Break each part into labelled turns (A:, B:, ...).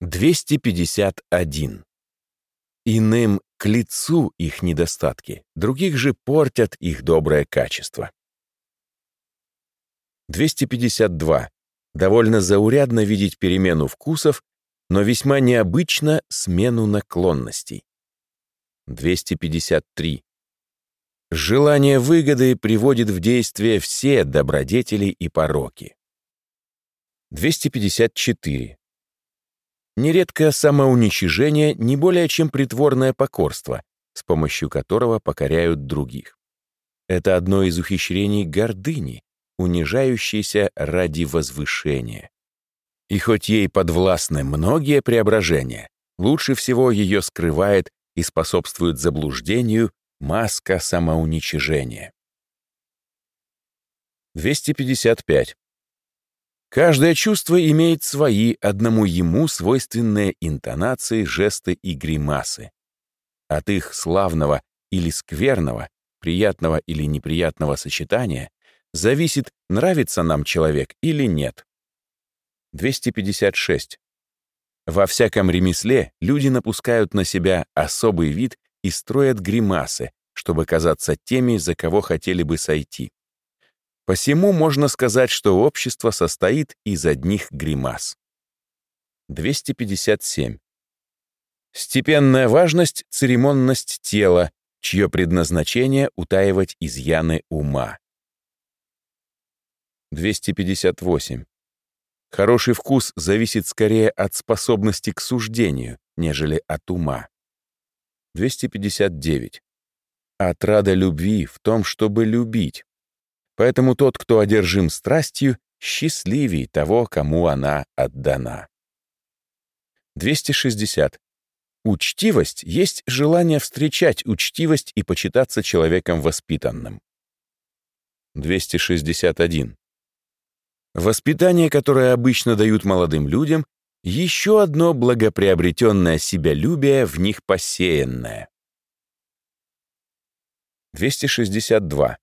A: 251. Иным к лицу их недостатки, других же портят их доброе качество. 252. Довольно заурядно видеть перемену вкусов, но весьма необычно смену наклонностей. 253. Желание выгоды приводит в действие все добродетели и пороки. 254. Нередко самоуничижение не более чем притворное покорство, с помощью которого покоряют других. Это одно из ухищрений гордыни, унижающейся ради возвышения. И хоть ей подвластны многие преображения, лучше всего ее скрывает и способствует заблуждению маска самоуничижения. 255. Каждое чувство имеет свои, одному ему свойственные интонации, жесты и гримасы. От их славного или скверного, приятного или неприятного сочетания зависит, нравится нам человек или нет. 256. Во всяком ремесле люди напускают на себя особый вид и строят гримасы, чтобы казаться теми, за кого хотели бы сойти. Посему можно сказать, что общество состоит из одних гримас. 257. Степенная важность — церемонность тела, чье предназначение — утаивать изъяны ума. 258. Хороший вкус зависит скорее от способности к суждению, нежели от ума. 259. Отрада любви в том, чтобы любить, Поэтому тот, кто одержим страстью, счастливей того, кому она отдана. 260. Учтивость есть желание встречать учтивость и почитаться человеком воспитанным. 261. Воспитание, которое обычно дают молодым людям, еще одно благоприобретенное себялюбие в них посеянное. 262.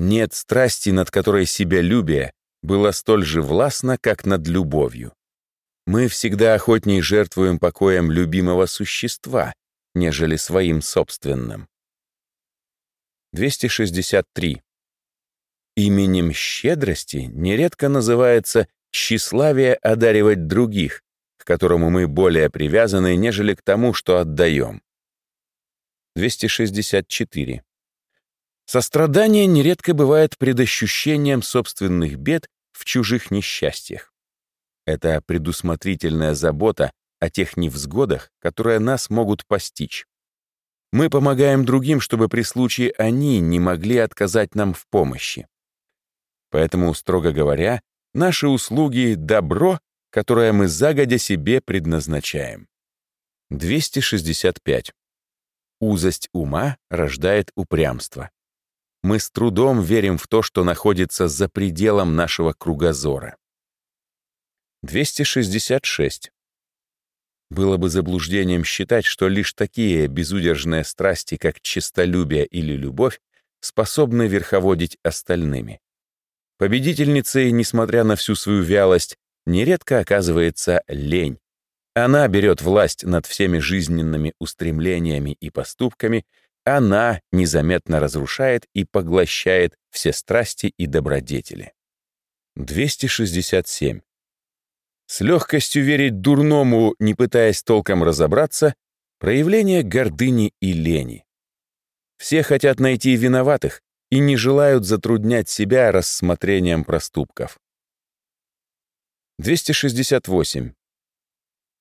A: Нет страсти, над которой себялюбие было столь же властно, как над любовью. Мы всегда охотней жертвуем покоем любимого существа, нежели своим собственным. 263. Именем щедрости нередко называется тщеславие одаривать других, к которому мы более привязаны, нежели к тому, что отдаем. 264. Сострадание нередко бывает предощущением собственных бед в чужих несчастьях. Это предусмотрительная забота о тех невзгодах, которые нас могут постичь. Мы помогаем другим, чтобы при случае они не могли отказать нам в помощи. Поэтому, строго говоря, наши услуги — добро, которое мы загодя себе предназначаем. 265. Узость ума рождает упрямство мы с трудом верим в то, что находится за пределом нашего кругозора. 266. Было бы заблуждением считать, что лишь такие безудержные страсти, как честолюбие или любовь, способны верховодить остальными. Победительницей, несмотря на всю свою вялость, нередко оказывается лень. Она берет власть над всеми жизненными устремлениями и поступками она незаметно разрушает и поглощает все страсти и добродетели. 267. С легкостью верить дурному, не пытаясь толком разобраться, проявление гордыни и лени. Все хотят найти виноватых и не желают затруднять себя рассмотрением проступков. 268.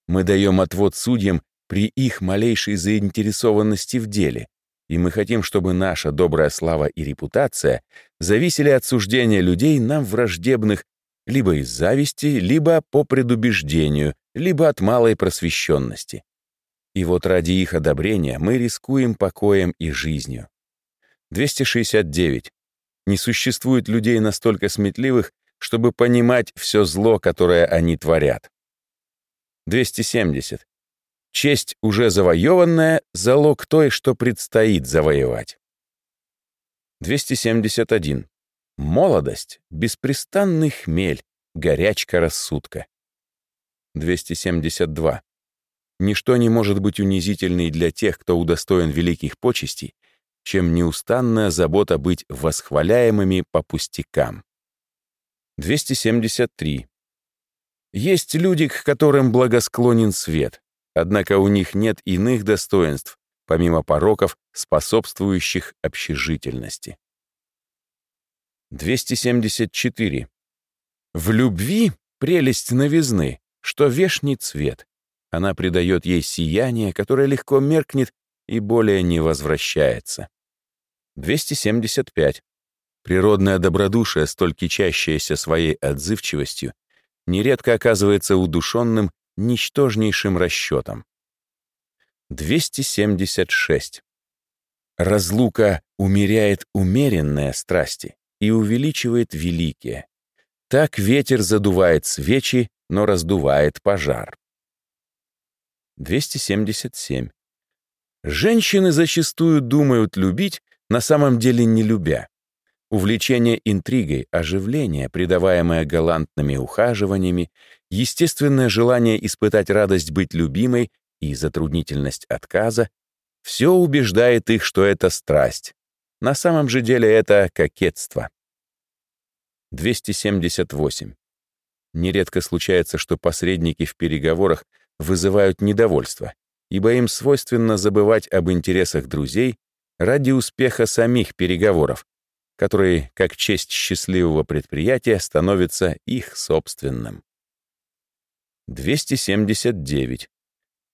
A: Мы даем отвод судьям при их малейшей заинтересованности в деле, и мы хотим, чтобы наша добрая слава и репутация зависели от суждения людей нам враждебных либо из зависти, либо по предубеждению, либо от малой просвещенности. И вот ради их одобрения мы рискуем покоем и жизнью. 269. Не существует людей настолько сметливых, чтобы понимать все зло, которое они творят. 270. Честь, уже завоеванная, залог той, что предстоит завоевать. 271. Молодость — беспрестанный хмель, горячка рассудка. 272. Ничто не может быть унизительней для тех, кто удостоен великих почестей, чем неустанная забота быть восхваляемыми по пустякам. 273. Есть люди, к которым благосклонен свет, однако у них нет иных достоинств, помимо пороков, способствующих общежительности. 274. В любви прелесть новизны, что вешний цвет. Она придает ей сияние, которое легко меркнет и более не возвращается. 275. Природное добродушие, столь кичащееся своей отзывчивостью, нередко оказывается удушенным ничтожнейшим расчетом. 276. Разлука умеряет умеренные страсти и увеличивает великие. Так ветер задувает свечи, но раздувает пожар. 277. Женщины зачастую думают любить, на самом деле не любя. Увлечение интригой, оживление, придаваемое галантными ухаживаниями, естественное желание испытать радость быть любимой и затруднительность отказа — все убеждает их, что это страсть. На самом же деле это кокетство. 278. Нередко случается, что посредники в переговорах вызывают недовольство, ибо им свойственно забывать об интересах друзей ради успеха самих переговоров, который, как честь счастливого предприятия, становится их собственным. 279.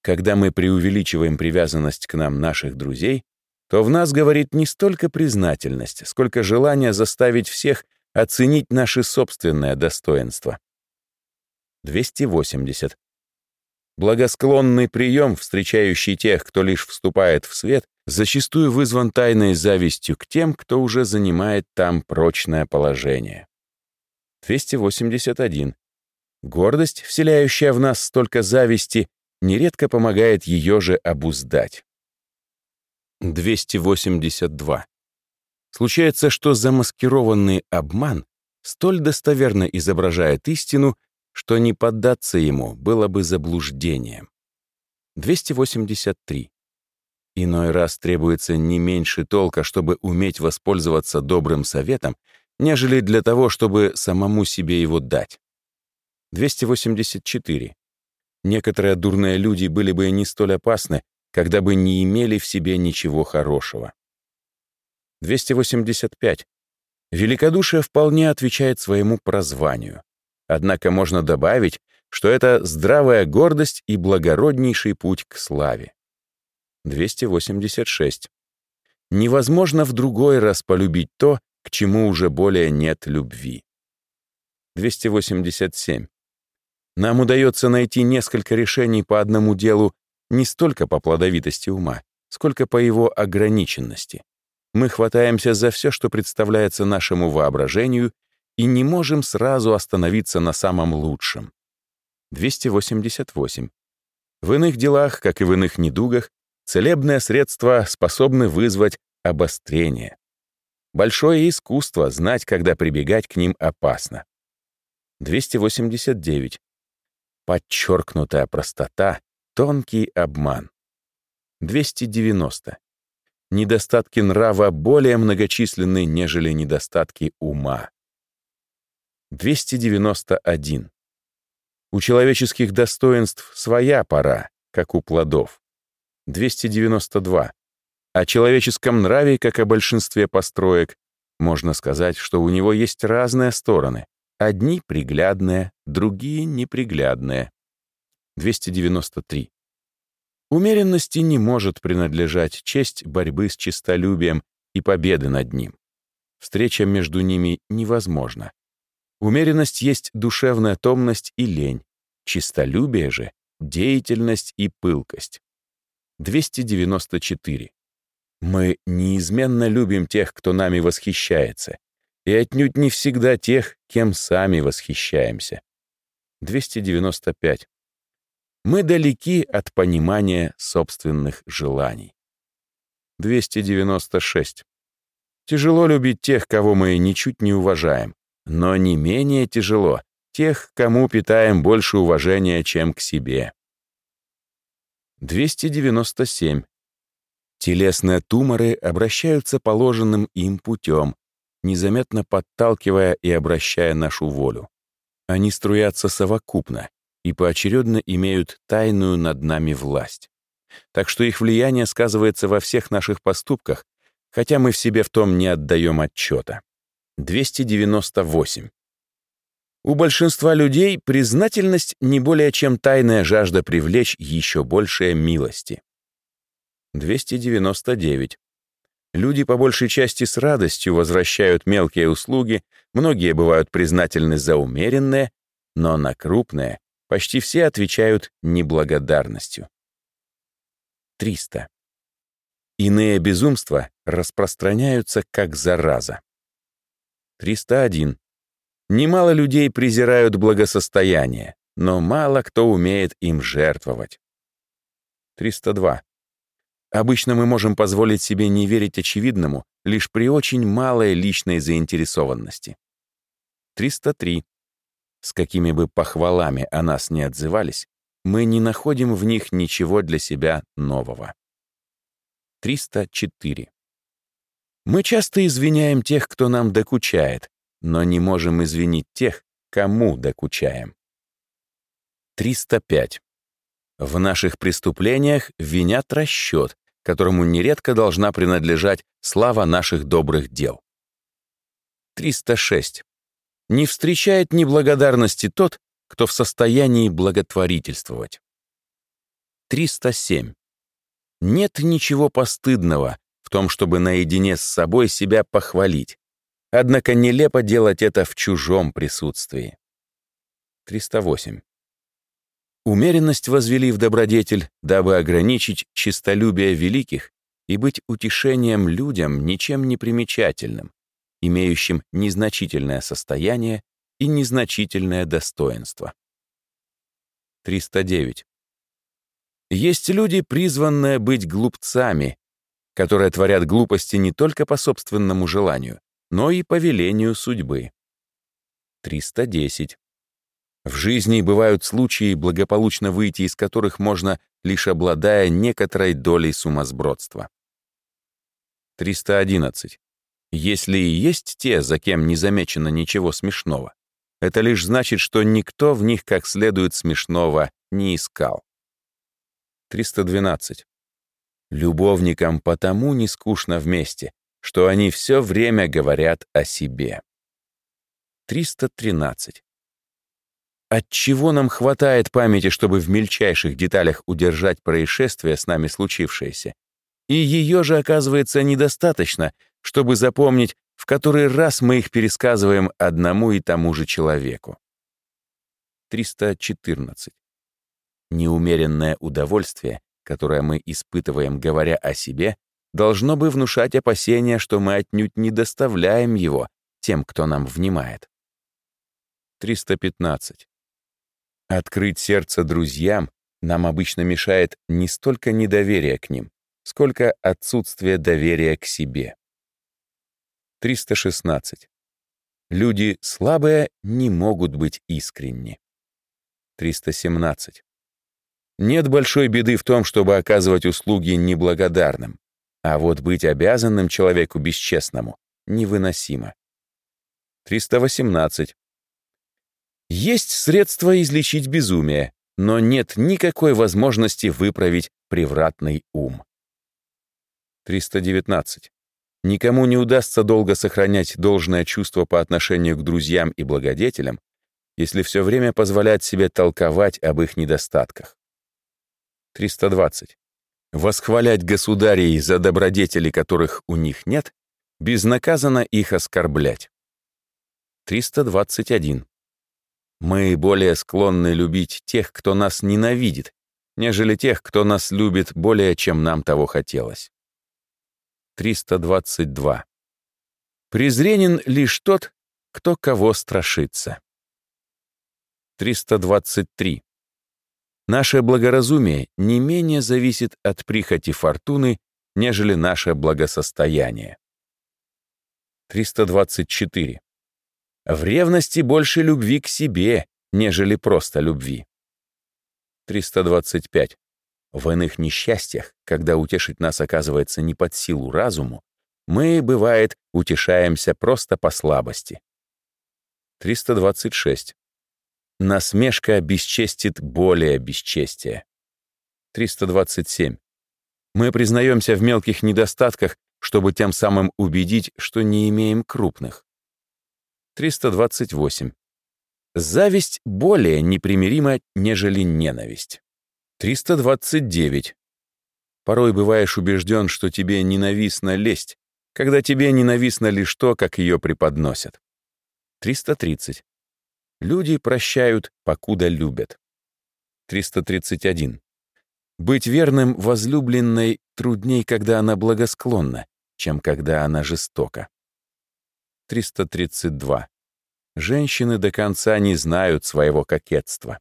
A: Когда мы преувеличиваем привязанность к нам наших друзей, то в нас говорит не столько признательность, сколько желание заставить всех оценить наше собственное достоинство. 280. Благосклонный прием, встречающий тех, кто лишь вступает в свет, зачастую вызван тайной завистью к тем, кто уже занимает там прочное положение. 281. Гордость, вселяющая в нас столько зависти, нередко помогает ее же обуздать. 282. Случается, что замаскированный обман столь достоверно изображает истину, что не поддаться ему было бы заблуждением. 283. Иной раз требуется не меньше толка, чтобы уметь воспользоваться добрым советом, нежели для того, чтобы самому себе его дать. 284. Некоторые дурные люди были бы не столь опасны, когда бы не имели в себе ничего хорошего. 285. Великодушие вполне отвечает своему прозванию. Однако можно добавить, что это здравая гордость и благороднейший путь к славе. 286. Невозможно в другой раз полюбить то, к чему уже более нет любви. 287. Нам удается найти несколько решений по одному делу не столько по плодовитости ума, сколько по его ограниченности. Мы хватаемся за все, что представляется нашему воображению, и не можем сразу остановиться на самом лучшем. 288. В иных делах, как и в иных недугах, Целебные средства способны вызвать обострение. Большое искусство знать, когда прибегать к ним опасно. 289. Подчеркнутая простота, тонкий обман. 290. Недостатки нрава более многочисленны, нежели недостатки ума. 291. У человеческих достоинств своя пора, как у плодов. 292. О человеческом нраве, как о большинстве построек, можно сказать, что у него есть разные стороны. Одни приглядные, другие неприглядные. 293. Умеренности не может принадлежать честь борьбы с честолюбием и победы над ним. Встреча между ними невозможна. Умеренность есть душевная томность и лень, честолюбие же — деятельность и пылкость. 294. Мы неизменно любим тех, кто нами восхищается, и отнюдь не всегда тех, кем сами восхищаемся. 295. Мы далеки от понимания собственных желаний. 296. Тяжело любить тех, кого мы ничуть не уважаем, но не менее тяжело тех, кому питаем больше уважения, чем к себе. 297. Телесные туморы обращаются положенным им путем, незаметно подталкивая и обращая нашу волю. Они струятся совокупно и поочередно имеют тайную над нами власть. Так что их влияние сказывается во всех наших поступках, хотя мы в себе в том не отдаем отчета. 298. У большинства людей признательность не более чем тайная жажда привлечь еще большее милости. 299. Люди по большей части с радостью возвращают мелкие услуги, многие бывают признательны за умеренные, но на крупные почти все отвечают неблагодарностью. 300. Иные безумства распространяются как зараза. 301. Немало людей презирают благосостояние, но мало кто умеет им жертвовать. 302. Обычно мы можем позволить себе не верить очевидному лишь при очень малой личной заинтересованности. 303. С какими бы похвалами о нас не отзывались, мы не находим в них ничего для себя нового. 304. Мы часто извиняем тех, кто нам докучает, но не можем извинить тех, кому докучаем. 305. В наших преступлениях винят расчет, которому нередко должна принадлежать слава наших добрых дел. 306. Не встречает неблагодарности тот, кто в состоянии благотворительствовать. 307. Нет ничего постыдного в том, чтобы наедине с собой себя похвалить. Однако нелепо делать это в чужом присутствии. 308. Умеренность возвели в добродетель, дабы ограничить честолюбие великих и быть утешением людям ничем не примечательным, имеющим незначительное состояние и незначительное достоинство. 309. Есть люди, призванные быть глупцами, которые творят глупости не только по собственному желанию, но и по велению судьбы. 310. В жизни бывают случаи, благополучно выйти из которых можно, лишь обладая некоторой долей сумасбродства. 311. Если и есть те, за кем не замечено ничего смешного, это лишь значит, что никто в них как следует смешного не искал. 312. Любовникам потому не скучно вместе, что они все время говорят о себе. 313. От чего нам хватает памяти, чтобы в мельчайших деталях удержать происшествие с нами случившееся? И ее же, оказывается, недостаточно, чтобы запомнить, в который раз мы их пересказываем одному и тому же человеку. 314. Неумеренное удовольствие, которое мы испытываем, говоря о себе, должно бы внушать опасения, что мы отнюдь не доставляем его тем, кто нам внимает. 315. Открыть сердце друзьям нам обычно мешает не столько недоверие к ним, сколько отсутствие доверия к себе. 316. Люди слабые не могут быть искренни. 317. Нет большой беды в том, чтобы оказывать услуги неблагодарным, а вот быть обязанным человеку бесчестному невыносимо. 318. Есть средства излечить безумие, но нет никакой возможности выправить превратный ум. 319. Никому не удастся долго сохранять должное чувство по отношению к друзьям и благодетелям, если все время позволять себе толковать об их недостатках. 320. Восхвалять государей за добродетели, которых у них нет, безнаказанно их оскорблять. 321. Мы более склонны любить тех, кто нас ненавидит, нежели тех, кто нас любит более, чем нам того хотелось. 322. Презренен лишь тот, кто кого страшится. 323. Наше благоразумие не менее зависит от прихоти фортуны, нежели наше благосостояние. 324. В ревности больше любви к себе, нежели просто любви. 325. В иных несчастьях, когда утешить нас оказывается не под силу разуму, мы, бывает, утешаемся просто по слабости. 326. Насмешка бесчестит более бесчестия. 327. Мы признаемся в мелких недостатках, чтобы тем самым убедить, что не имеем крупных. 328. Зависть более непримирима, нежели ненависть. 329. Порой бываешь убежден, что тебе ненавистна лесть, когда тебе ненавистно лишь то, как ее преподносят. 330. Люди прощают, покуда любят. 331. Быть верным возлюбленной трудней, когда она благосклонна, чем когда она жестока. 332. Женщины до конца не знают своего кокетства.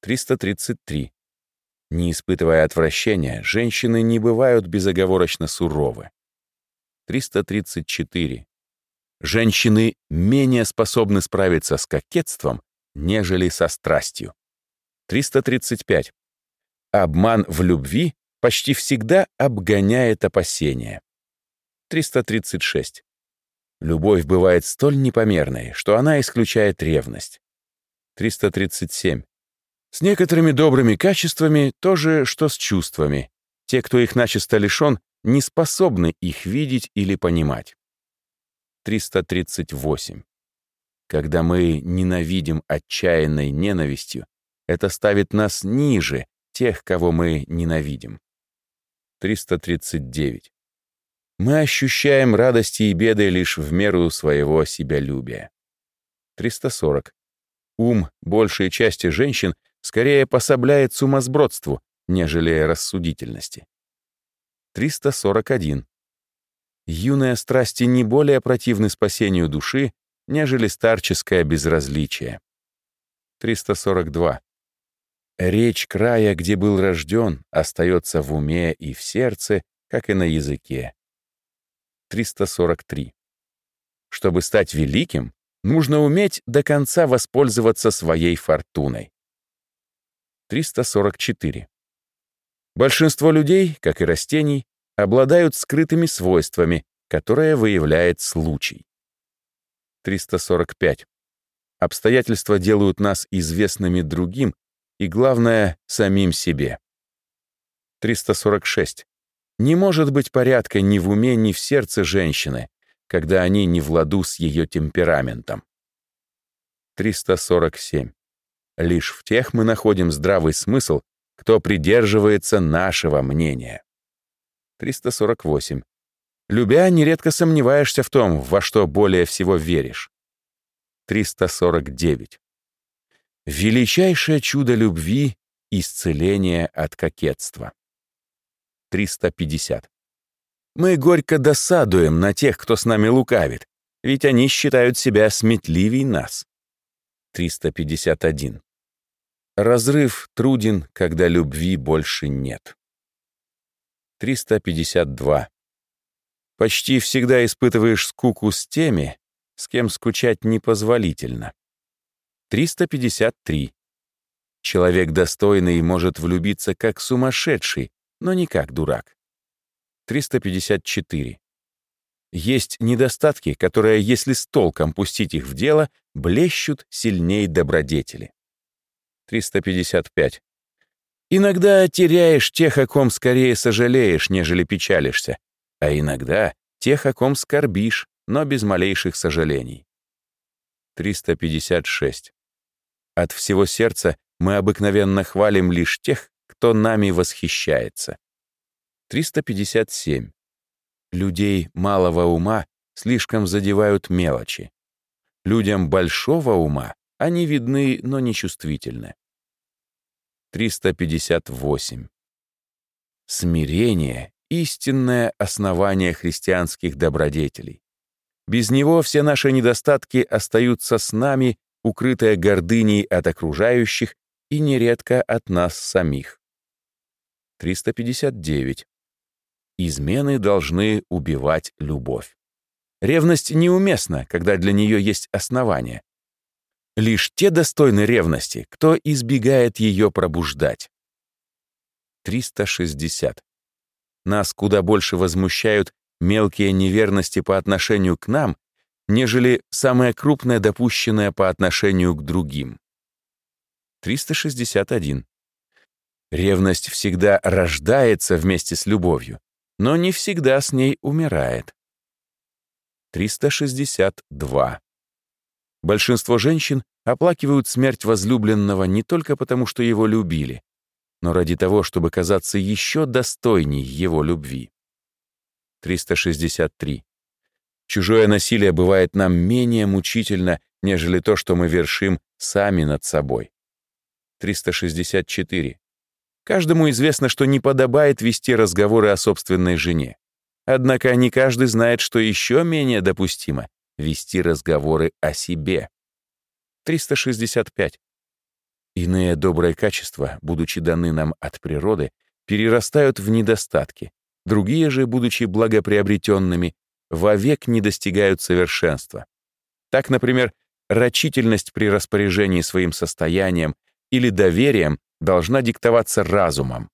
A: 333. Не испытывая отвращения, женщины не бывают безоговорочно суровы. 334. Женщины менее способны справиться с кокетством, нежели со страстью. 335. Обман в любви почти всегда обгоняет опасения. 336. Любовь бывает столь непомерной, что она исключает ревность. 337. С некоторыми добрыми качествами то же, что с чувствами. Те, кто их начисто лишен, не способны их видеть или понимать. 338. Когда мы ненавидим отчаянной ненавистью, это ставит нас ниже тех, кого мы ненавидим. 339. Мы ощущаем радости и беды лишь в меру своего себялюбия. 340. Ум большей части женщин скорее пособляет сумасбродству, нежели рассудительности. 341. Юные страсти не более противны спасению души, нежели старческое безразличие. 342. Речь края, где был рожден, остается в уме и в сердце, как и на языке. 343. Чтобы стать великим, нужно уметь до конца воспользоваться своей фортуной. 344. Большинство людей, как и растений, обладают скрытыми свойствами, которые выявляет случай. 345. Обстоятельства делают нас известными другим и, главное, самим себе. 346. Не может быть порядка ни в уме, ни в сердце женщины, когда они не в ладу с ее темпераментом. 347. Лишь в тех мы находим здравый смысл, кто придерживается нашего мнения. 348. Любя, нередко сомневаешься в том, во что более всего веришь. 349. Величайшее чудо любви — исцеление от кокетства. 350. Мы горько досадуем на тех, кто с нами лукавит, ведь они считают себя сметливей нас. 351. Разрыв труден, когда любви больше нет. 352. Почти всегда испытываешь скуку с теми, с кем скучать непозволительно. 353. Человек достойный может влюбиться как сумасшедший, но не как дурак. 354. Есть недостатки, которые, если с толком пустить их в дело, блещут сильнее добродетели. 355. Иногда теряешь тех, о ком скорее сожалеешь, нежели печалишься, а иногда тех, о ком скорбишь, но без малейших сожалений. 356. От всего сердца мы обыкновенно хвалим лишь тех, кто нами восхищается. 357. Людей малого ума слишком задевают мелочи. Людям большого ума они видны, но нечувствительны. 358. Смирение — истинное основание христианских добродетелей. Без него все наши недостатки остаются с нами, укрытые гордыней от окружающих и нередко от нас самих. 359. Измены должны убивать любовь. Ревность неуместна, когда для нее есть основания. Лишь те достойны ревности, кто избегает ее пробуждать. 360. Нас куда больше возмущают мелкие неверности по отношению к нам, нежели самое крупное допущенное по отношению к другим. 361. Ревность всегда рождается вместе с любовью, но не всегда с ней умирает. 362. Большинство женщин оплакивают смерть возлюбленного не только потому, что его любили, но ради того, чтобы казаться еще достойней его любви. 363. Чужое насилие бывает нам менее мучительно, нежели то, что мы вершим сами над собой. 364. Каждому известно, что не подобает вести разговоры о собственной жене. Однако не каждый знает, что еще менее допустимо — вести разговоры о себе. 365. Иные добрые качества, будучи даны нам от природы, перерастают в недостатки, другие же, будучи благоприобретенными, вовек не достигают совершенства. Так, например, рачительность при распоряжении своим состоянием или доверием должна диктоваться разумом.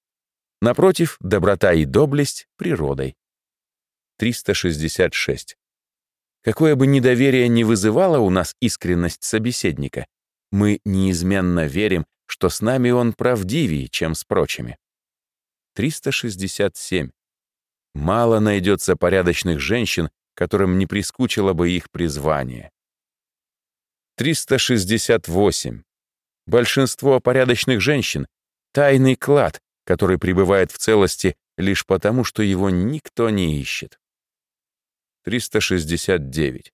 A: Напротив, доброта и доблесть — природой. 366. Какое бы недоверие ни вызывало у нас искренность собеседника, мы неизменно верим, что с нами он правдивее, чем с прочими. 367. Мало найдется порядочных женщин, которым не прискучило бы их призвание. 368. Большинство порядочных женщин — тайный клад, который пребывает в целости лишь потому, что его никто не ищет. 369.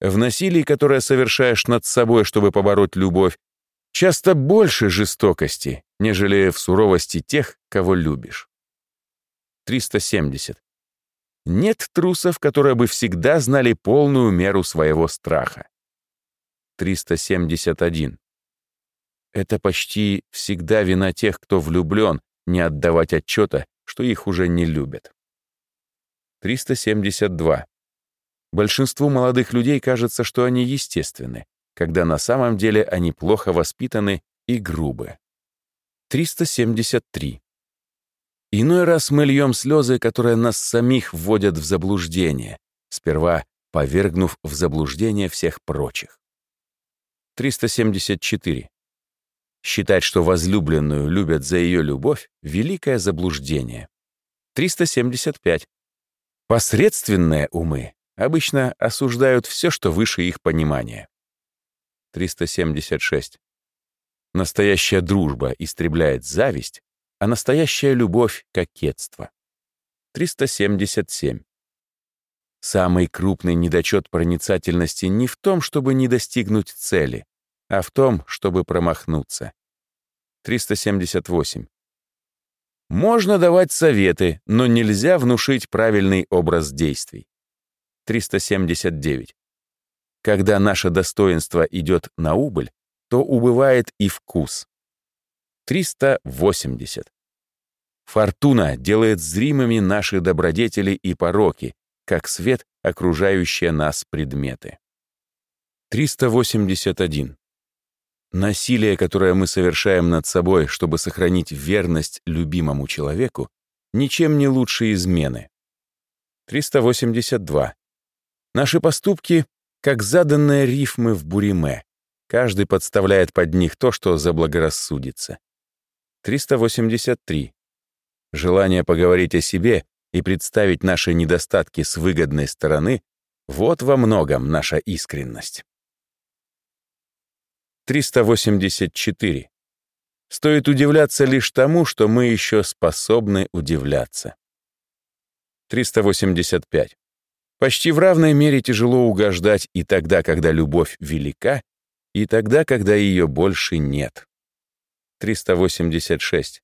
A: В насилии, которое совершаешь над собой, чтобы побороть любовь, часто больше жестокости, нежели в суровости тех, кого любишь. 370. Нет трусов, которые бы всегда знали полную меру своего страха. 371. Это почти всегда вина тех, кто влюблен, не отдавать отчета, что их уже не любят. 372. Большинству молодых людей кажется, что они естественны, когда на самом деле они плохо воспитаны и грубы. 373. Иной раз мы льем слезы, которые нас самих вводят в заблуждение, сперва повергнув в заблуждение всех прочих. 374. Считать, что возлюбленную любят за ее любовь — великое заблуждение. 375. Посредственные умы обычно осуждают все, что выше их понимания. 376. Настоящая дружба истребляет зависть, а настоящая любовь — кокетство. 377. Самый крупный недочет проницательности не в том, чтобы не достигнуть цели, а в том, чтобы промахнуться. 378. Можно давать советы, но нельзя внушить правильный образ действий. 379. Когда наше достоинство идет на убыль, то убывает и вкус. 380. Фортуна делает зримыми наши добродетели и пороки, как свет, окружающие нас предметы. 381. Насилие, которое мы совершаем над собой, чтобы сохранить верность любимому человеку, ничем не лучше измены. 382. Наши поступки — как заданные рифмы в буриме. Каждый подставляет под них то, что заблагорассудится. 383. Желание поговорить о себе и представить наши недостатки с выгодной стороны — вот во многом наша искренность. 384. Стоит удивляться лишь тому, что мы еще способны удивляться. 385. Почти в равной мере тяжело угождать и тогда, когда любовь велика, и тогда, когда ее больше нет. 386.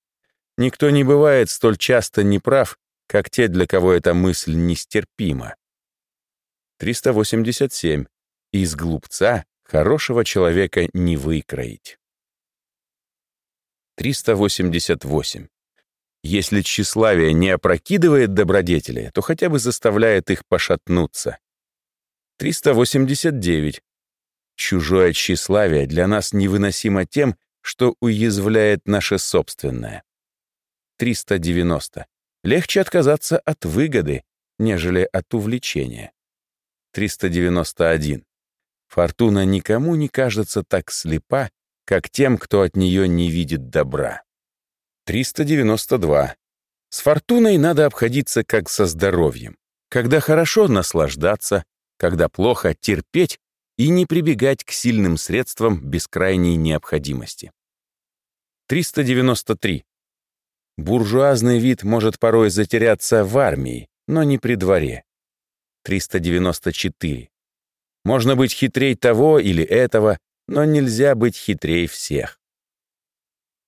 A: Никто не бывает столь часто неправ, как те, для кого эта мысль нестерпима. 387. Из глупца Хорошего человека не выкроить. 388. Если тщеславие не опрокидывает добродетели, то хотя бы заставляет их пошатнуться. 389. Чужое тщеславие для нас невыносимо тем, что уязвляет наше собственное. 390. Легче отказаться от выгоды, нежели от увлечения. 391. Фортуна никому не кажется так слепа, как тем, кто от нее не видит добра. 392. С фортуной надо обходиться как со здоровьем. Когда хорошо — наслаждаться, когда плохо — терпеть и не прибегать к сильным средствам без крайней необходимости. 393. Буржуазный вид может порой затеряться в армии, но не при дворе. 394. Можно быть хитрей того или этого, но нельзя быть хитрей всех.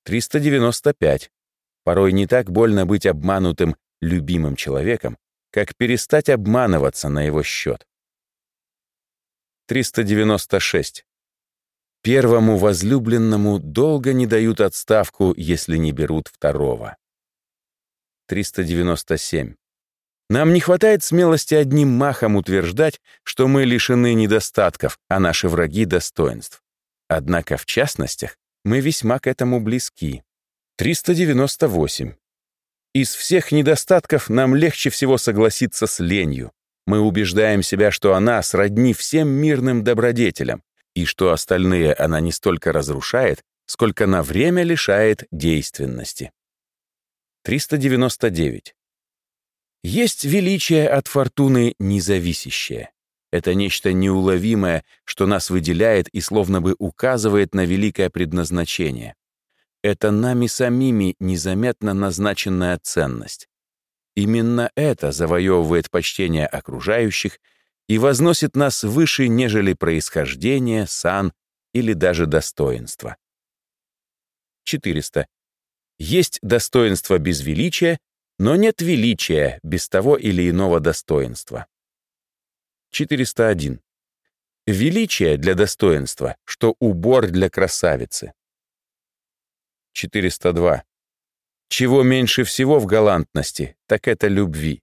A: 395. Порой не так больно быть обманутым любимым человеком, как перестать обманываться на его счет. 396. Первому возлюбленному долго не дают отставку, если не берут второго. 397. Нам не хватает смелости одним махом утверждать, что мы лишены недостатков, а наши враги — достоинств. Однако в частностях мы весьма к этому близки. 398. Из всех недостатков нам легче всего согласиться с ленью. Мы убеждаем себя, что она сродни всем мирным добродетелям, и что остальные она не столько разрушает, сколько на время лишает действенности. 399. Есть величие от фортуны независящее. Это нечто неуловимое, что нас выделяет и словно бы указывает на великое предназначение. Это нами самими незаметно назначенная ценность. Именно это завоевывает почтение окружающих и возносит нас выше, нежели происхождение, сан или даже достоинство. 400. Есть достоинство без величия, но нет величия без того или иного достоинства. 401. Величие для достоинства, что убор для красавицы. 402. Чего меньше всего в галантности, так это любви.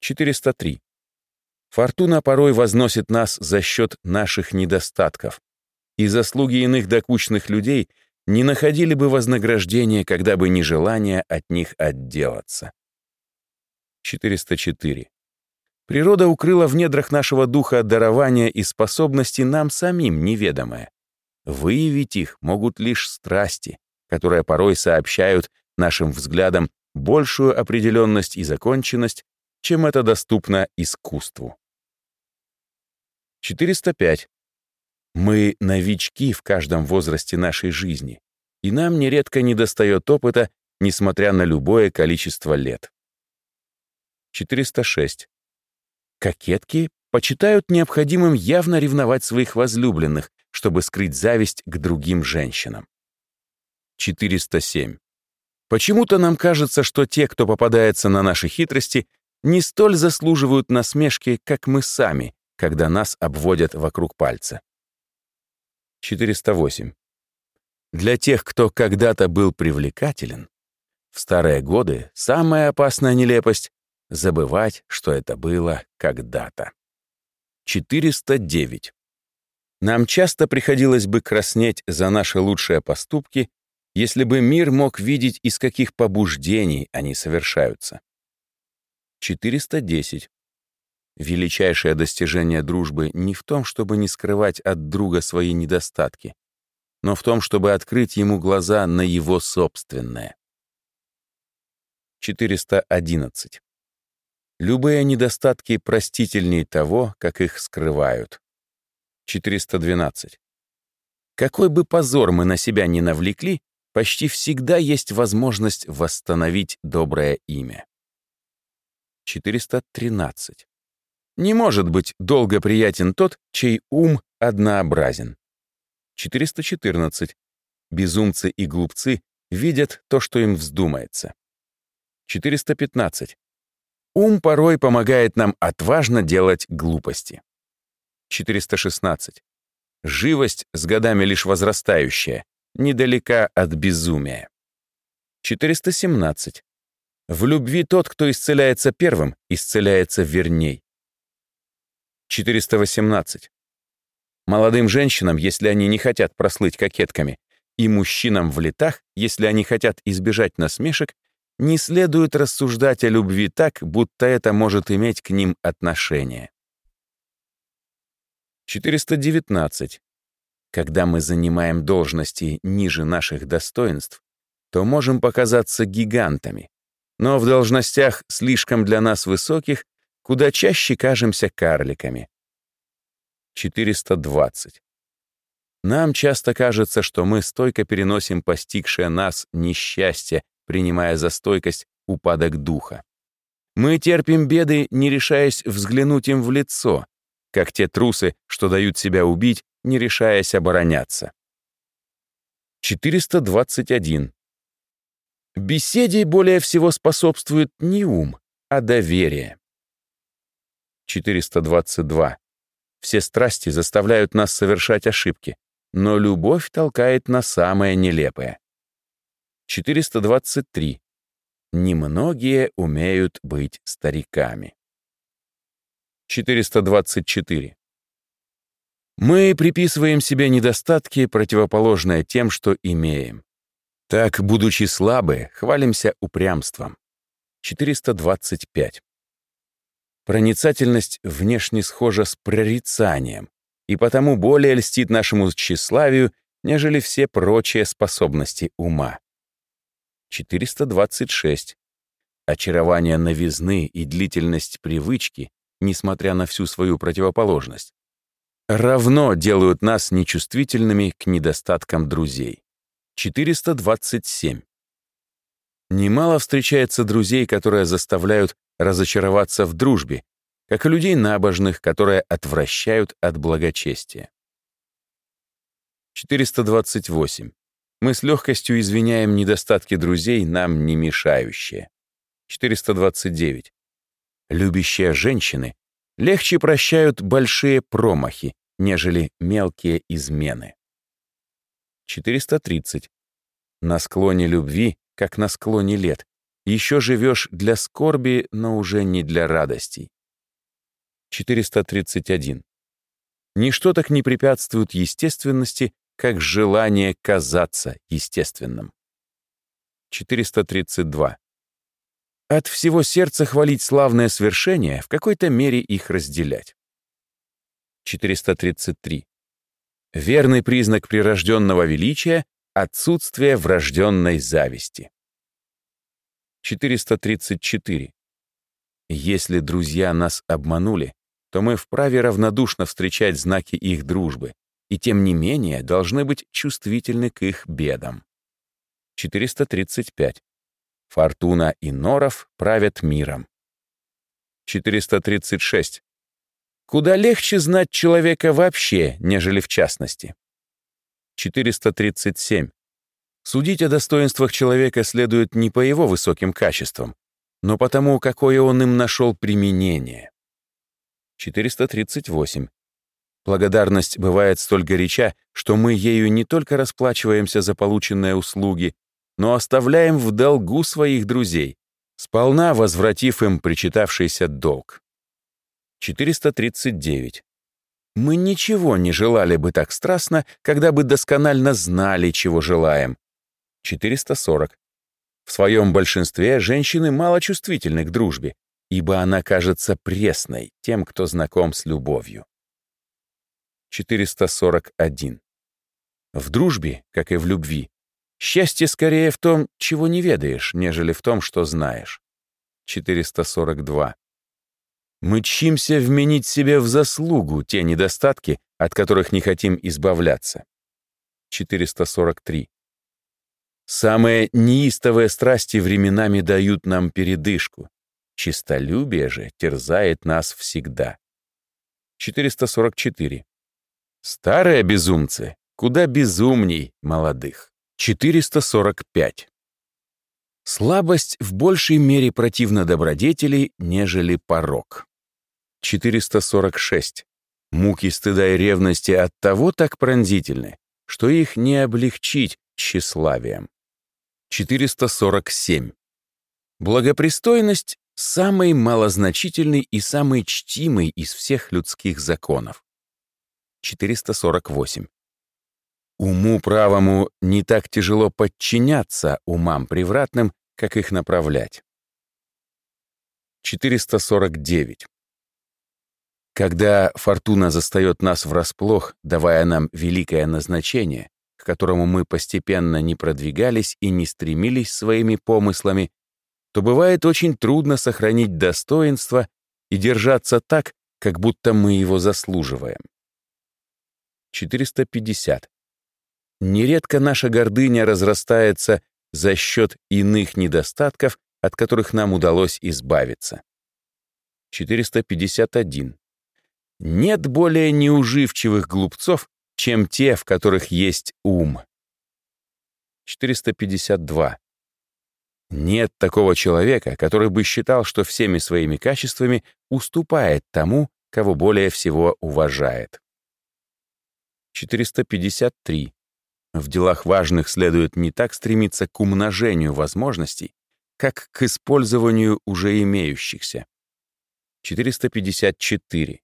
A: 403. Фортуна порой возносит нас за счет наших недостатков, и заслуги иных докучных людей не находили бы вознаграждения, когда бы не желание от них отделаться. 404. Природа укрыла в недрах нашего духа дарования и способности нам самим неведомое. Выявить их могут лишь страсти, которые порой сообщают нашим взглядам большую определенность и законченность, чем это доступно искусству. 405. Мы новички в каждом возрасте нашей жизни, и нам нередко недостает опыта, несмотря на любое количество лет. 406. Кокетки почитают необходимым явно ревновать своих возлюбленных, чтобы скрыть зависть к другим женщинам. 407. Почему-то нам кажется, что те, кто попадается на наши хитрости, не столь заслуживают насмешки, как мы сами, когда нас обводят вокруг пальца. 408. Для тех, кто когда-то был привлекателен, в старые годы самая опасная нелепость — забывать, что это было когда-то. 409. Нам часто приходилось бы краснеть за наши лучшие поступки, если бы мир мог видеть, из каких побуждений они совершаются. 410. Величайшее достижение дружбы не в том, чтобы не скрывать от друга свои недостатки, но в том, чтобы открыть ему глаза на его собственное. 411. Любые недостатки простительнее того, как их скрывают. 412. Какой бы позор мы на себя не навлекли, почти всегда есть возможность восстановить доброе имя. 413. Не может быть долго приятен тот, чей ум однообразен. 414. Безумцы и глупцы видят то, что им вздумается. 415. Ум порой помогает нам отважно делать глупости. 416. Живость с годами лишь возрастающая, недалека от безумия. 417. В любви тот, кто исцеляется первым, исцеляется верней. 418. Молодым женщинам, если они не хотят прослыть кокетками, и мужчинам в летах, если они хотят избежать насмешек, не следует рассуждать о любви так, будто это может иметь к ним отношение. 419. Когда мы занимаем должности ниже наших достоинств, то можем показаться гигантами, но в должностях слишком для нас высоких куда чаще кажемся карликами. 420. Нам часто кажется, что мы стойко переносим постигшее нас несчастье, принимая за стойкость упадок духа. Мы терпим беды, не решаясь взглянуть им в лицо, как те трусы, что дают себя убить, не решаясь обороняться. 421. Беседе более всего способствует не ум, а доверие. 422. Все страсти заставляют нас совершать ошибки, но любовь толкает на самое нелепое. 423. Немногие умеют быть стариками. 424. Мы приписываем себе недостатки, противоположные тем, что имеем. Так, будучи слабы, хвалимся упрямством. 425. Проницательность внешне схожа с прорицанием, и потому более льстит нашему тщеславию, нежели все прочие способности ума. 426. Очарование новизны и длительность привычки, несмотря на всю свою противоположность, равно делают нас нечувствительными к недостаткам друзей. 427. Немало встречается друзей, которые заставляют разочароваться в дружбе, как и людей набожных, которые отвращают от благочестия. 428. Мы с легкостью извиняем недостатки друзей, нам не мешающие. 429. Любящие женщины легче прощают большие промахи, нежели мелкие измены. 430. На склоне любви, как на склоне лет, еще живешь для скорби, но уже не для радостей. 431. Ничто так не препятствует естественности, как желание казаться естественным. 432. От всего сердца хвалить славное свершение, в какой-то мере их разделять. 433. Верный признак прирожденного величия — отсутствие врожденной зависти. 434. Если друзья нас обманули, то мы вправе равнодушно встречать знаки их дружбы, и тем не менее должны быть чувствительны к их бедам. 435. Фортуна и Норов правят миром. 436. Куда легче знать человека вообще, нежели в частности. 437. Судить о достоинствах человека следует не по его высоким качествам, но потому, какое он им нашел применение. 438. Благодарность бывает столь горяча, что мы ею не только расплачиваемся за полученные услуги, но оставляем в долгу своих друзей, сполна возвратив им причитавшийся долг. 439. Мы ничего не желали бы так страстно, когда бы досконально знали, чего желаем. 440. В своем большинстве женщины мало чувствительны к дружбе, ибо она кажется пресной тем, кто знаком с любовью. 441. В дружбе, как и в любви, Счастье скорее в том, чего не ведаешь, нежели в том, что знаешь. 442. Мы чимся вменить себе в заслугу те недостатки, от которых не хотим избавляться. 443. Самые неистовые страсти временами дают нам передышку. Чистолюбие же терзает нас всегда. 444. Старые безумцы куда безумней молодых. 445. Слабость в большей мере противна добродетели, нежели порок. 446. Муки стыда и ревности от того так пронзительны, что их не облегчить тщеславием. 447. Благопристойность самый малозначительный и самый чтимый из всех людских законов. 448. Уму правому не так тяжело подчиняться умам превратным, как их направлять. 449. Когда фортуна застает нас врасплох, давая нам великое назначение, которому мы постепенно не продвигались и не стремились своими помыслами, то бывает очень трудно сохранить достоинство и держаться так, как будто мы его заслуживаем. 450. Нередко наша гордыня разрастается за счет иных недостатков, от которых нам удалось избавиться. 451. Нет более неуживчивых глупцов, чем те, в которых есть ум. 452. Нет такого человека, который бы считал, что всеми своими качествами уступает тому, кого более всего уважает. 453. В делах важных следует не так стремиться к умножению возможностей, как к использованию уже имеющихся. 454.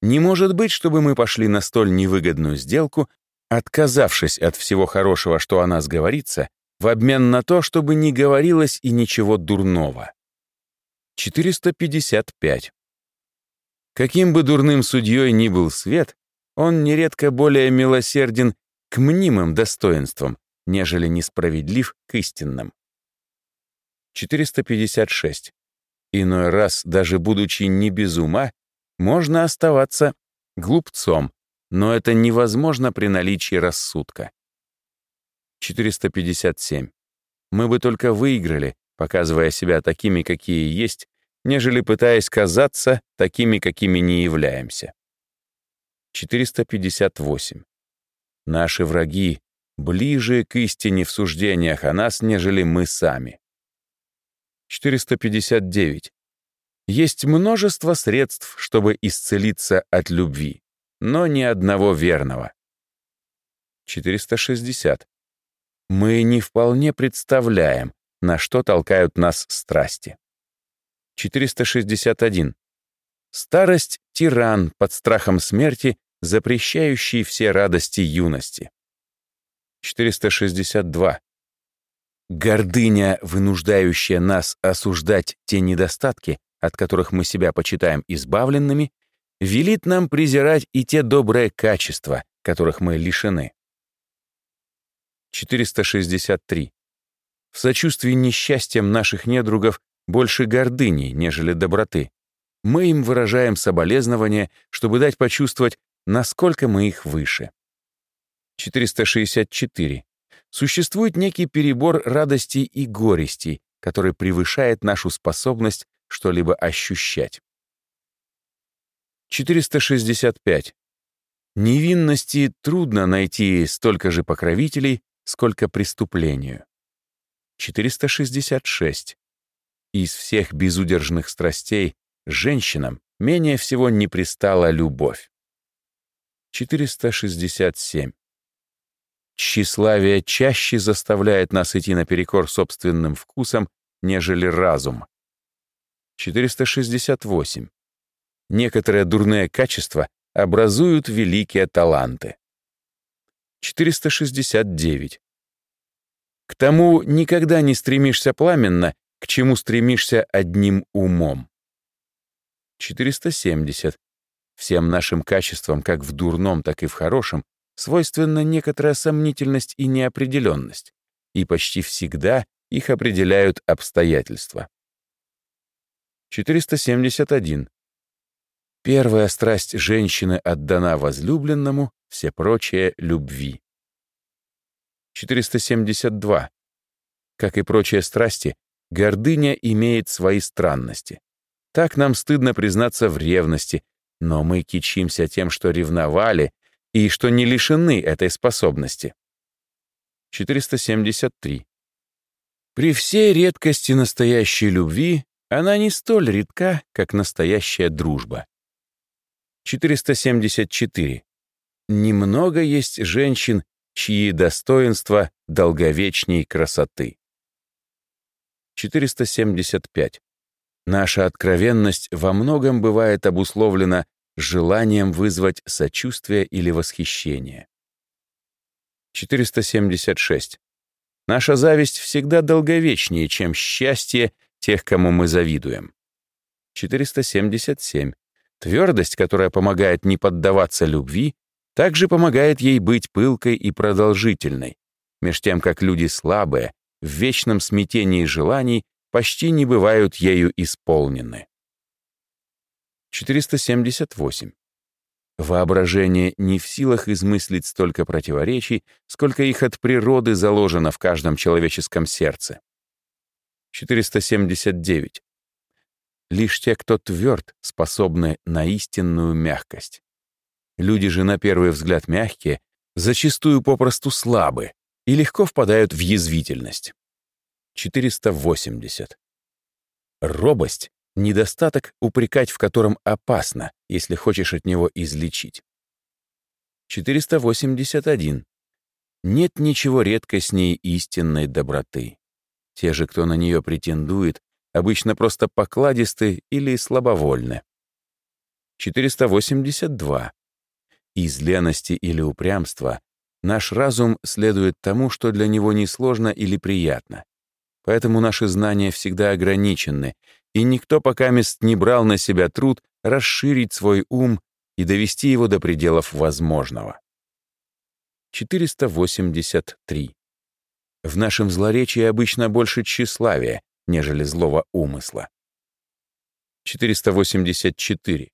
A: Не может быть, чтобы мы пошли на столь невыгодную сделку, отказавшись от всего хорошего, что о нас говорится, в обмен на то, чтобы не говорилось и ничего дурного. 455. Каким бы дурным судьей ни был свет, он нередко более милосерден к мнимым достоинствам, нежели несправедлив к истинным. 456. Иной раз, даже будучи не без ума, можно оставаться глупцом, но это невозможно при наличии рассудка. 457. Мы бы только выиграли, показывая себя такими, какие есть, нежели пытаясь казаться такими, какими не являемся. 458. Наши враги ближе к истине в суждениях о нас, нежели мы сами. 459. Есть множество средств, чтобы исцелиться от любви, но ни одного верного. 460. Мы не вполне представляем, на что толкают нас страсти. 461. Старость — тиран под страхом смерти, запрещающий все радости юности. 462. Гордыня, вынуждающая нас осуждать те недостатки, от которых мы себя почитаем избавленными, велит нам презирать и те добрые качества, которых мы лишены. 463. В сочувствии несчастьям наших недругов больше гордыни, нежели доброты. Мы им выражаем соболезнования, чтобы дать почувствовать, насколько мы их выше. 464. Существует некий перебор радостей и горестей, который превышает нашу способность что-либо ощущать. 465. Невинности трудно найти столько же покровителей, сколько преступлению. 466. Из всех безудержных страстей женщинам менее всего не пристала любовь. 467. Тщеславие чаще заставляет нас идти наперекор собственным вкусам, нежели разум. 468. Некоторые дурные качества образуют великие таланты. 469. К тому никогда не стремишься пламенно, к чему стремишься одним умом. 470. Всем нашим качествам, как в дурном, так и в хорошем, свойственна некоторая сомнительность и неопределенность, и почти всегда их определяют обстоятельства. 471. Первая страсть женщины отдана возлюбленному, все прочее — любви. 472. Как и прочие страсти, гордыня имеет свои странности. Так нам стыдно признаться в ревности, но мы кичимся тем, что ревновали и что не лишены этой способности. 473. При всей редкости настоящей любви она не столь редка, как настоящая дружба. 474. Немного есть женщин, чьи достоинства долговечней красоты. 475. Наша откровенность во многом бывает обусловлена желанием вызвать сочувствие или восхищение. 476. Наша зависть всегда долговечнее, чем счастье тех, кому мы завидуем. 477. Твердость, которая помогает не поддаваться любви, также помогает ей быть пылкой и продолжительной, меж тем как люди слабые, в вечном смятении желаний, почти не бывают ею исполнены. 478. Воображение не в силах измыслить столько противоречий, сколько их от природы заложено в каждом человеческом сердце. 479. Лишь те, кто тверд, способны на истинную мягкость. Люди же на первый взгляд мягкие, зачастую попросту слабы и легко впадают в язвительность. 480. Робость — недостаток, упрекать в котором опасно, если хочешь от него излечить. 481. Нет ничего редкостней истинной доброты. Те же, кто на нее претендует, обычно просто покладисты или слабовольны. 482. Из лености или упрямства наш разум следует тому, что для него несложно или приятно. Поэтому наши знания всегда ограничены, и никто пока мест не брал на себя труд расширить свой ум и довести его до пределов возможного. 483. В нашем злоречии обычно больше тщеславия, нежели злого умысла. 484.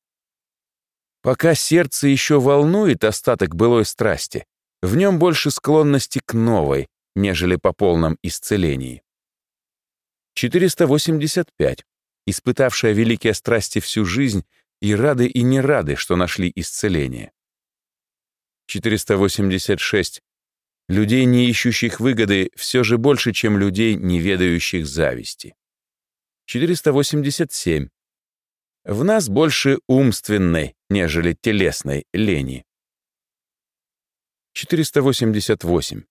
A: Пока сердце еще волнует остаток былой страсти, в нем больше склонности к новой, нежели по полном исцелении. 485. Испытавшая великие страсти всю жизнь, и рады и не рады, что нашли исцеление. 486. Людей, не ищущих выгоды, все же больше, чем людей, не ведающих зависти. 487. В нас больше умственной, нежели телесной лени. 488.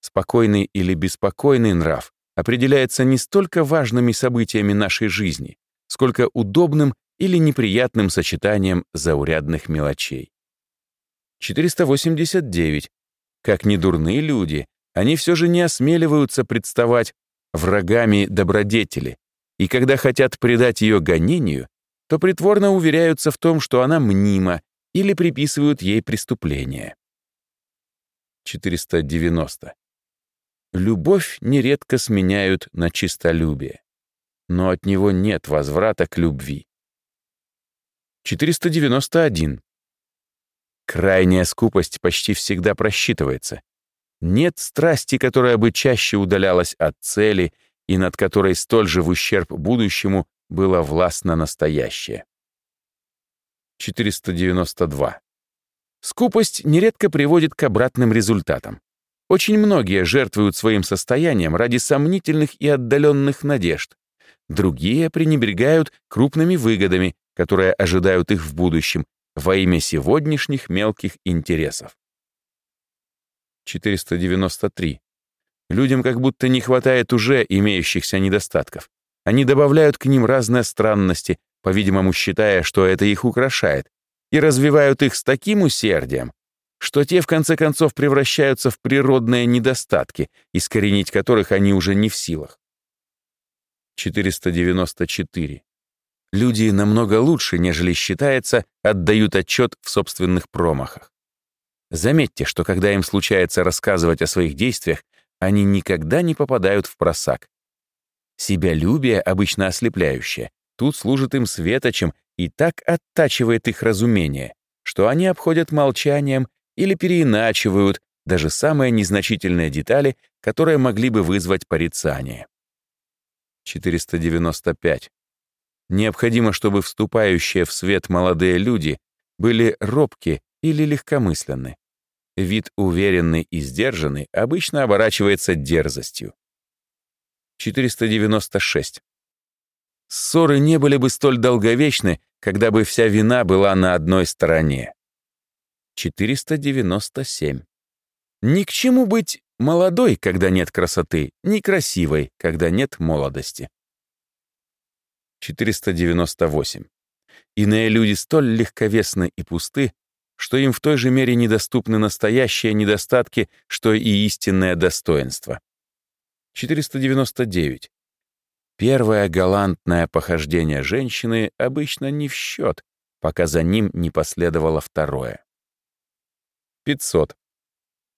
A: Спокойный или беспокойный нрав определяется не столько важными событиями нашей жизни, сколько удобным или неприятным сочетанием заурядных мелочей. 489. Как недурные люди, они все же не осмеливаются представать врагами добродетели, и когда хотят предать ее гонению, то притворно уверяются в том, что она мнима, или приписывают ей преступление. 490. Любовь нередко сменяют на чистолюбие, но от него нет возврата к любви. 491. Крайняя скупость почти всегда просчитывается. Нет страсти, которая бы чаще удалялась от цели и над которой столь же в ущерб будущему было властно настоящее. 492. Скупость нередко приводит к обратным результатам. Очень многие жертвуют своим состоянием ради сомнительных и отдаленных надежд. Другие пренебрегают крупными выгодами, которые ожидают их в будущем, во имя сегодняшних мелких интересов. 493. Людям как будто не хватает уже имеющихся недостатков. Они добавляют к ним разные странности, по-видимому, считая, что это их украшает, и развивают их с таким усердием, что те в конце концов превращаются в природные недостатки, искоренить которых они уже не в силах. 494. Люди намного лучше, нежели считается, отдают отчет в собственных промахах. Заметьте, что когда им случается рассказывать о своих действиях, они никогда не попадают в просак. Себялюбие, обычно ослепляющее, тут служит им светочем и так оттачивает их разумение, что они обходят молчанием или переиначивают даже самые незначительные детали, которые могли бы вызвать порицание. 495. Необходимо, чтобы вступающие в свет молодые люди были робки или легкомысленны. Вид уверенный и сдержанный обычно оборачивается дерзостью. 496. Ссоры не были бы столь долговечны, когда бы вся вина была на одной стороне. 497. Ни к чему быть молодой, когда нет красоты, ни красивой, когда нет молодости. 498. Иные люди столь легковесны и пусты, что им в той же мере недоступны настоящие недостатки, что и истинное достоинство. 499. Первое галантное похождение женщины обычно не в счет, пока за ним не последовало второе. 500.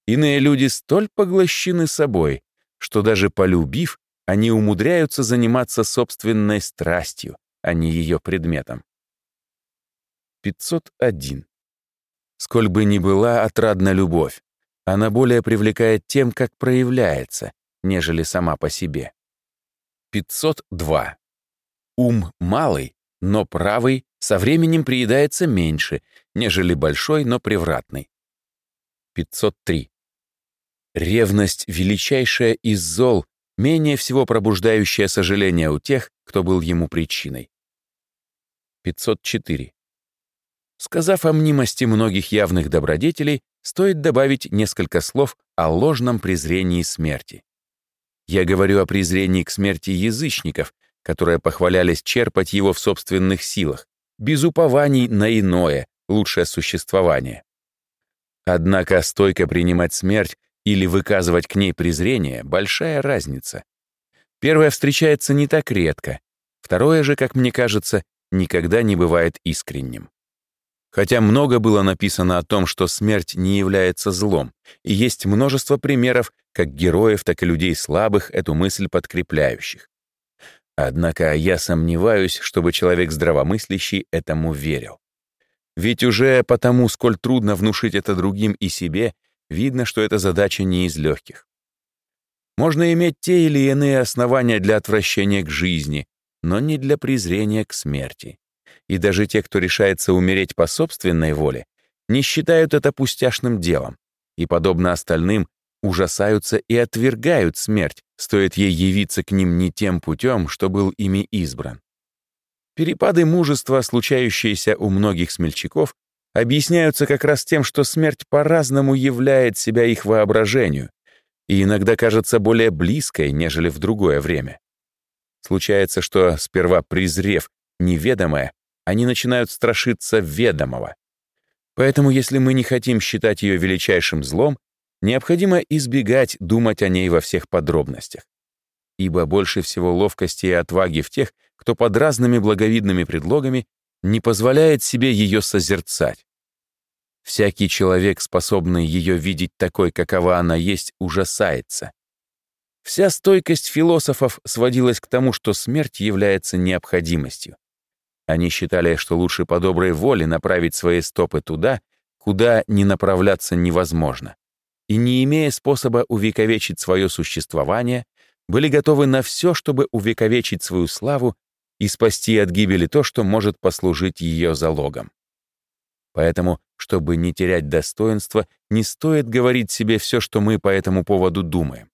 A: Иные люди столь поглощены собой, что даже полюбив, они умудряются заниматься собственной страстью, а не ее предметом. 501. Сколь бы ни была отрадна любовь, она более привлекает тем, как проявляется, нежели сама по себе. 502. Ум малый, но правый со временем приедается меньше, нежели большой, но превратный. 503. Ревность — величайшая из зол, менее всего пробуждающая сожаление у тех, кто был ему причиной. 504. Сказав о мнимости многих явных добродетелей, стоит добавить несколько слов о ложном презрении смерти. Я говорю о презрении к смерти язычников, которые похвалялись черпать его в собственных силах, без упований на иное, лучшее существование. Однако стойко принимать смерть или выказывать к ней презрение — большая разница. Первое встречается не так редко, второе же, как мне кажется, никогда не бывает искренним. Хотя много было написано о том, что смерть не является злом, и есть множество примеров, как героев, так и людей слабых, эту мысль подкрепляющих. Однако я сомневаюсь, чтобы человек здравомыслящий этому верил. Ведь уже потому, сколь трудно внушить это другим и себе, видно, что эта задача не из легких. Можно иметь те или иные основания для отвращения к жизни, но не для презрения к смерти. И даже те, кто решается умереть по собственной воле, не считают это пустяшным делом, и, подобно остальным, ужасаются и отвергают смерть, стоит ей явиться к ним не тем путем, что был ими избран. Перепады мужества, случающиеся у многих смельчаков, объясняются как раз тем, что смерть по-разному являет себя их воображению и иногда кажется более близкой, нежели в другое время. Случается, что, сперва презрев неведомое, они начинают страшиться ведомого. Поэтому, если мы не хотим считать ее величайшим злом, необходимо избегать думать о ней во всех подробностях ибо больше всего ловкости и отваги в тех, кто под разными благовидными предлогами не позволяет себе ее созерцать. Всякий человек, способный ее видеть такой, какова она есть, ужасается. Вся стойкость философов сводилась к тому, что смерть является необходимостью. Они считали, что лучше по доброй воле направить свои стопы туда, куда не направляться невозможно. И не имея способа увековечить свое существование, были готовы на все, чтобы увековечить свою славу и спасти от гибели то, что может послужить ее залогом. Поэтому, чтобы не терять достоинства, не стоит говорить себе все, что мы по этому поводу думаем.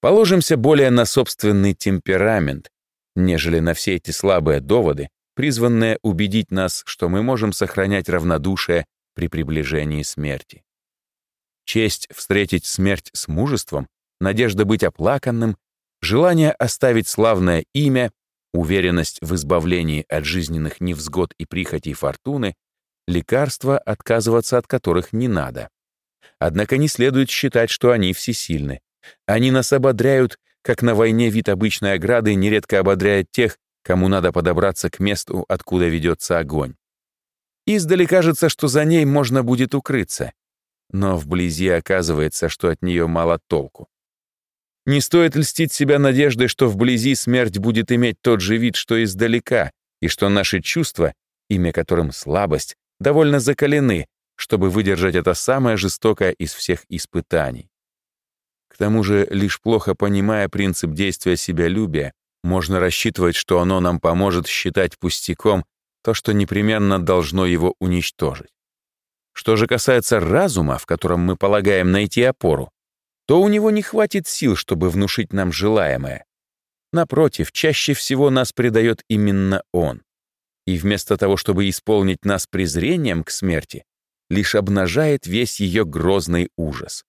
A: Положимся более на собственный темперамент, нежели на все эти слабые доводы, призванные убедить нас, что мы можем сохранять равнодушие при приближении смерти. Честь встретить смерть с мужеством надежда быть оплаканным, желание оставить славное имя, уверенность в избавлении от жизненных невзгод и прихотей фортуны, лекарства, отказываться от которых не надо. Однако не следует считать, что они всесильны. Они нас ободряют, как на войне вид обычной ограды нередко ободряет тех, кому надо подобраться к месту, откуда ведется огонь. Издали кажется, что за ней можно будет укрыться, но вблизи оказывается, что от нее мало толку. Не стоит льстить себя надеждой, что вблизи смерть будет иметь тот же вид, что издалека, и что наши чувства, имя которым слабость, довольно закалены, чтобы выдержать это самое жестокое из всех испытаний. К тому же, лишь плохо понимая принцип действия себялюбия, можно рассчитывать, что оно нам поможет считать пустяком то, что непременно должно его уничтожить. Что же касается разума, в котором мы полагаем найти опору, то у него не хватит сил, чтобы внушить нам желаемое. Напротив, чаще всего нас предает именно он. И вместо того, чтобы исполнить нас презрением к смерти, лишь обнажает весь ее грозный ужас.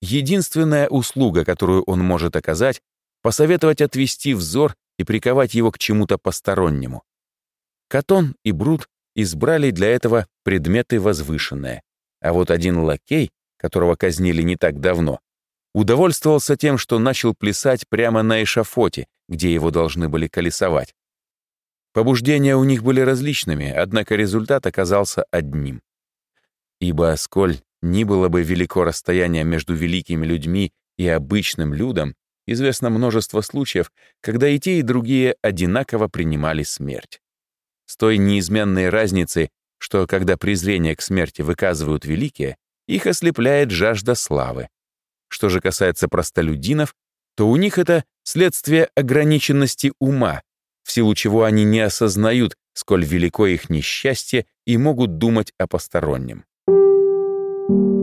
A: Единственная услуга, которую он может оказать, посоветовать отвести взор и приковать его к чему-то постороннему. Катон и Брут избрали для этого предметы возвышенные, а вот один лакей, которого казнили не так давно, удовольствовался тем, что начал плясать прямо на эшафоте, где его должны были колесовать. Побуждения у них были различными, однако результат оказался одним. Ибо сколь ни было бы велико расстояние между великими людьми и обычным людом, известно множество случаев, когда и те, и другие одинаково принимали смерть. С той неизменной разницей, что когда презрение к смерти выказывают великие, их ослепляет жажда славы. Что же касается простолюдинов, то у них это следствие ограниченности ума, в силу чего они не осознают, сколь велико их несчастье и могут думать о постороннем. Thank you.